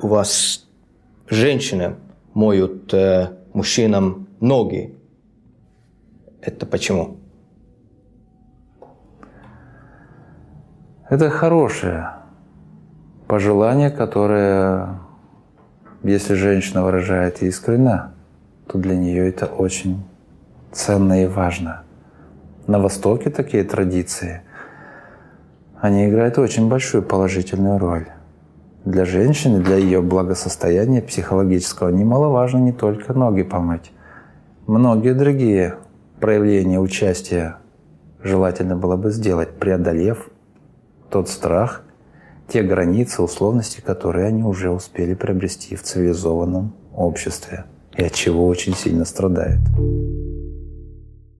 у вас женщины моют э, мужчинам ноги. Это почему? Это хорошее пожелание, которое, если женщина выражает искренне, то для нее это очень ценно и важно. На Востоке такие традиции, они играют очень большую положительную роль. Для женщины, для ее благосостояния психологического немаловажно не только ноги помыть. Многие другие проявления участия желательно было бы сделать, преодолев тот страх, те границы, условности, которые они уже успели приобрести в цивилизованном обществе и от чего очень сильно страдают.